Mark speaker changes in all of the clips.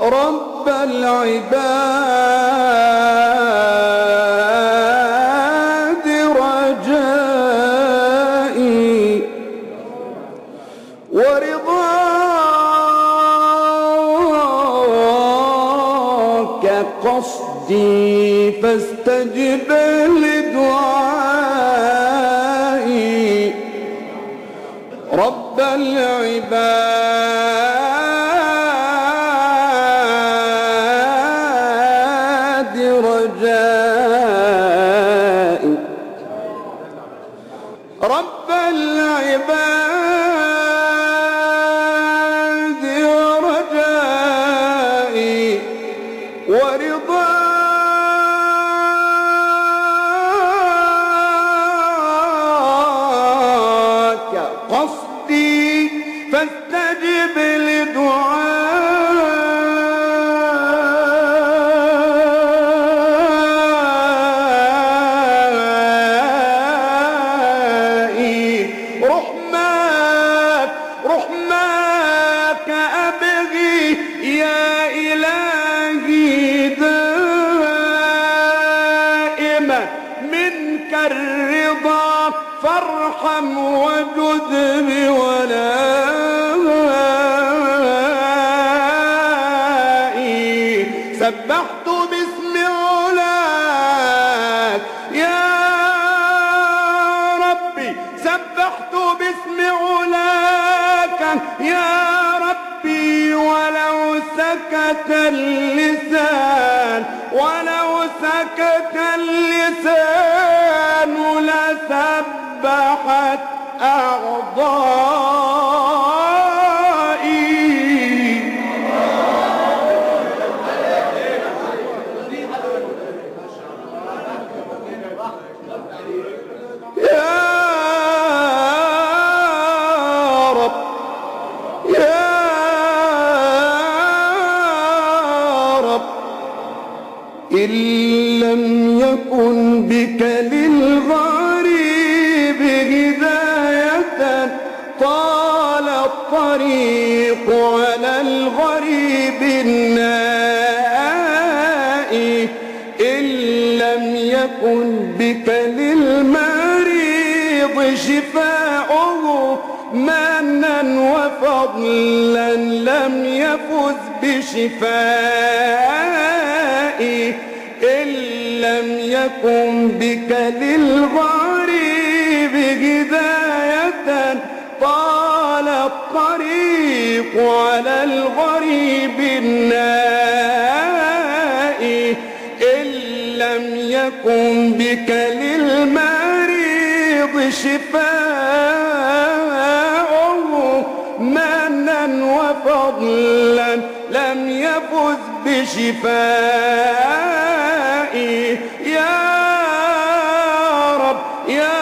Speaker 1: رب العباد رجائي ورضاك قصدي فاستجب لدعائي رب العباد العباد رحماك رحماك أبغي يا إلهي دائما منك الرضا فارحم وجد بولائي. سبحت باسم يا ربي ولو سكت اللسان ولو سكت اللسان لسبحت أعضائي بك للغريب هداية طال الطريق على الغريب النائي إن لم يكن بك للمريض شفاؤه منا وفضلا لم يفز لم يكن بك للغريب هداية طال الطريق على الغريب النائي. إن لم يكن بك للمريض شفاؤه منا وفضلا لم يفز بشفائي يا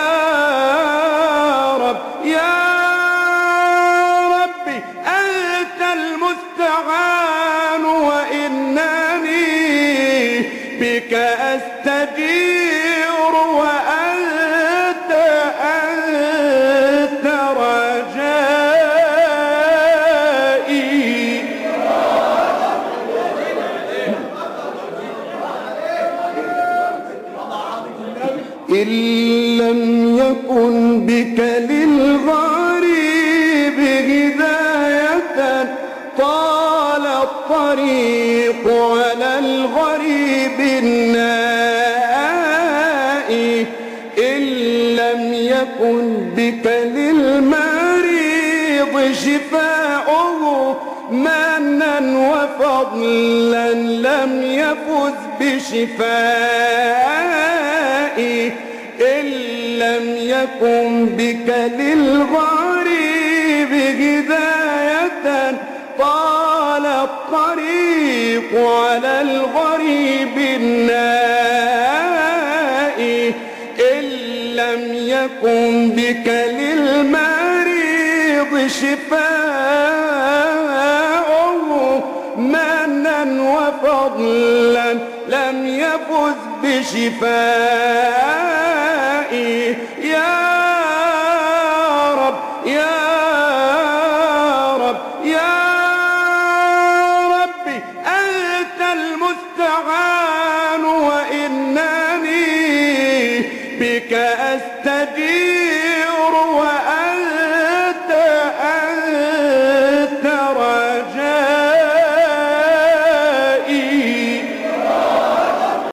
Speaker 1: إن لم يكن بك للغريب هداية طال الطريق على الغريب النائي. إن لم يكن بك للمريض شفاؤه منا وفضلا لم يفز بشفائي يكن بك للغريب هداية. طال الطريق على الغريب النائي. إن لم يكن بك للمريض شفاؤه منا وفضلا لم يفز بشفائي يا